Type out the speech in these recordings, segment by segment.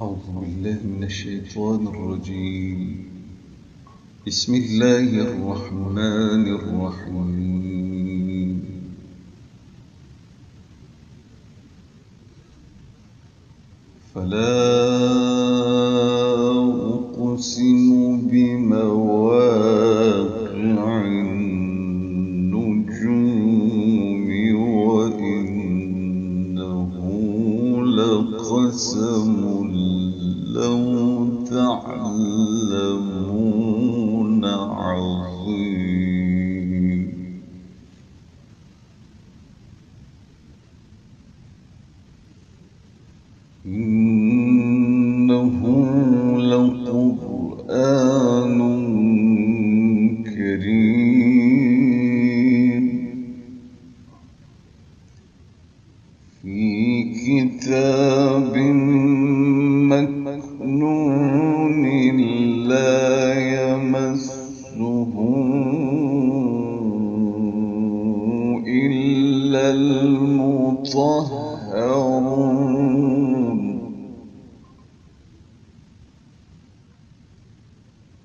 أعوذ بالله من الشيطان الرجيم. بسم الله الرحمن الرحيم. فلا أقسم بمواقع النجوم وإنه لقسم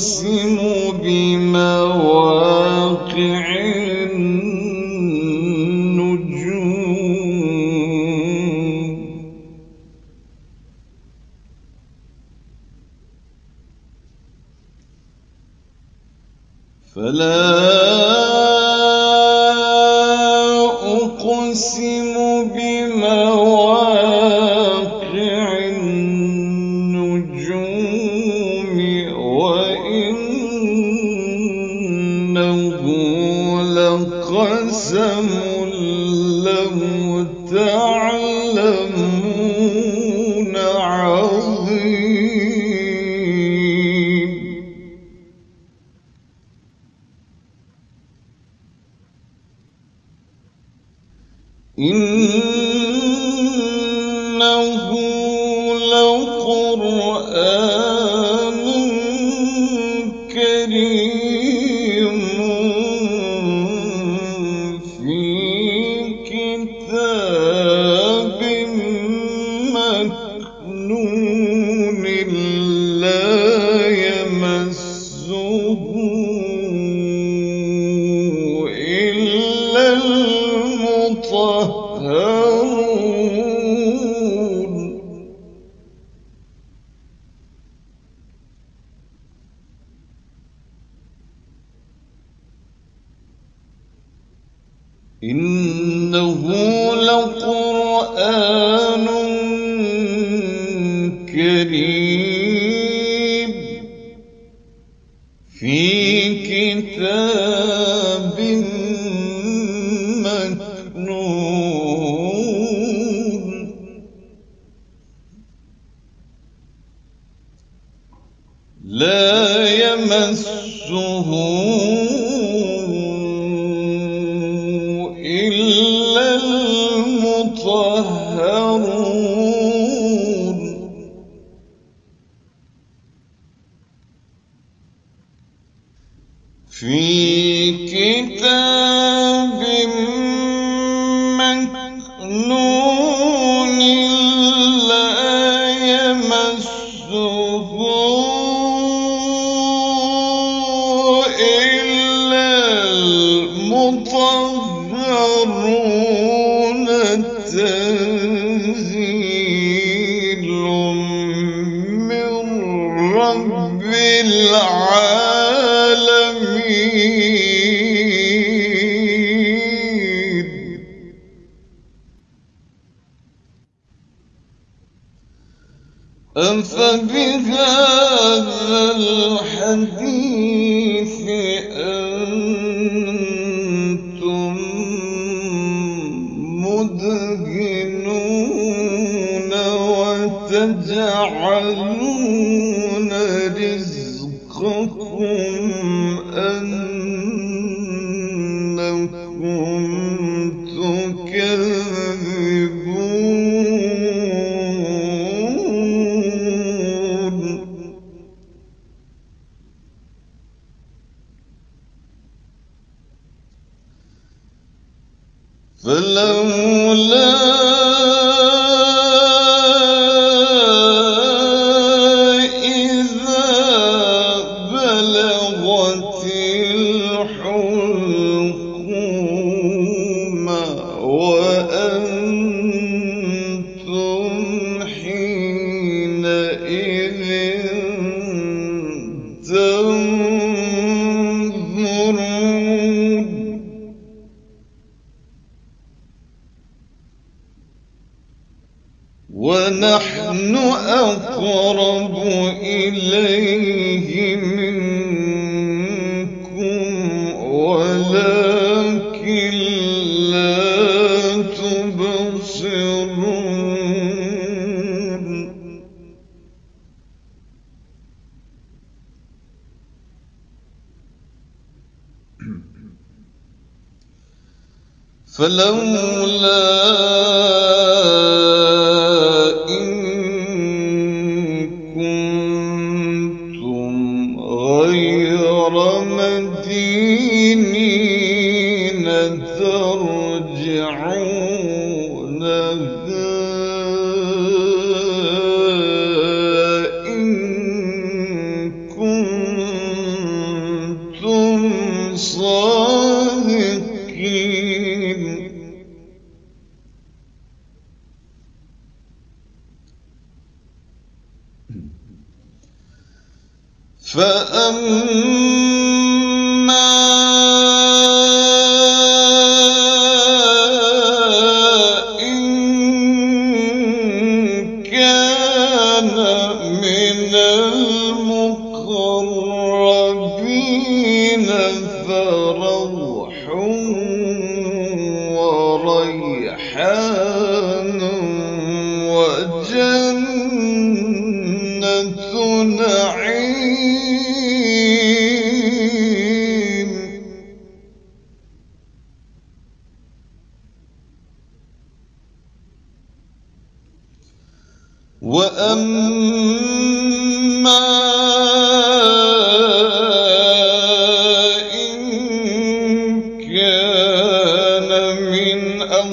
أقسم بمواقع النجوم. فلا أقسم إنه لقرآن كريم في كتاب إلا المطهرون من رب العالمين. أفبهذا الحديث وتجعلون فلولا فأما إن كان من المقربين فروح وريحان وجنة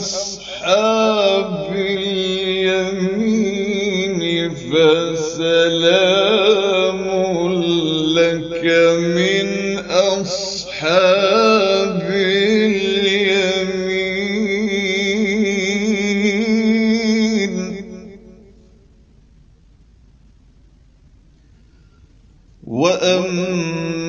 أصحاب اليمين فسلام لك من أصحاب اليمين. وأما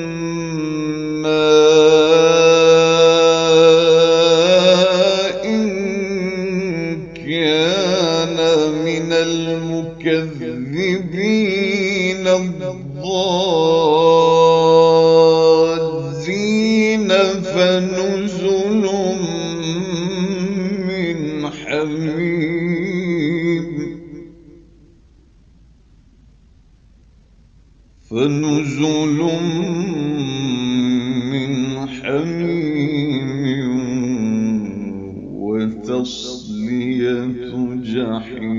حميم فنزل من حميم وتصلية جحيم.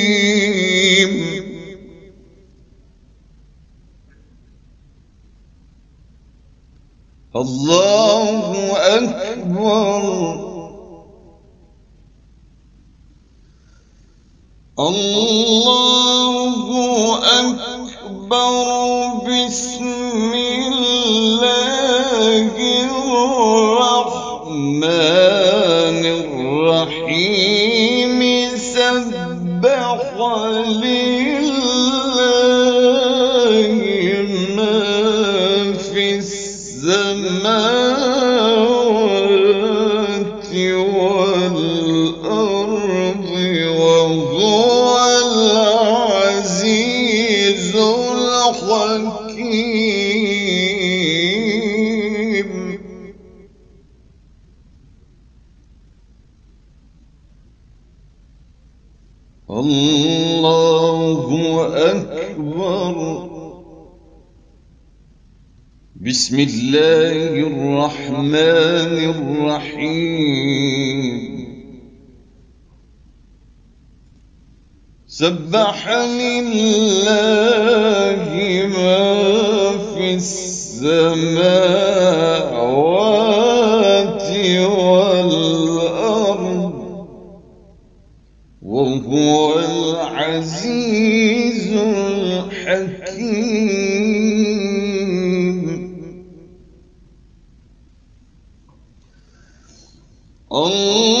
الله أكبر. الله أكبر بسم الله الرحمن الحكيم الله أكبر. بسم الله الرحمن الرحيم. سبح لله ما في السماوات والأرض وهو العزيز الحكيم. الله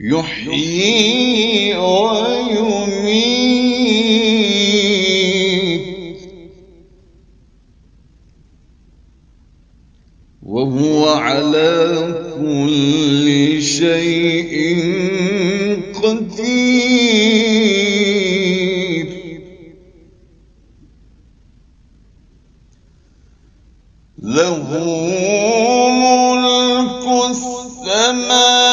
يحيي ويميت. وهو على كل شيء قدير. له ملك السماوات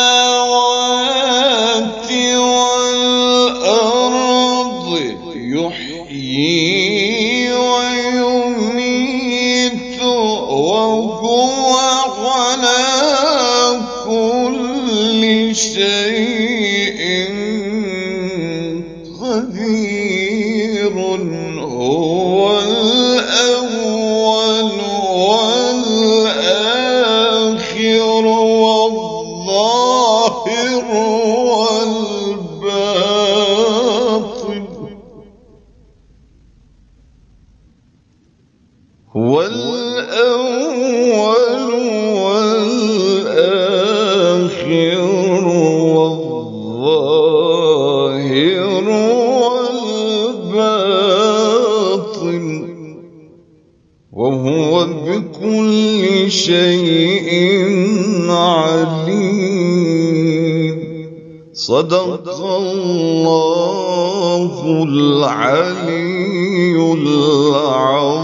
هو الأول والآخر والظاهر والباطن. هو الأول والآخر والظاهر وهو بكل شيء عليم. صدق الله العلي العظيم.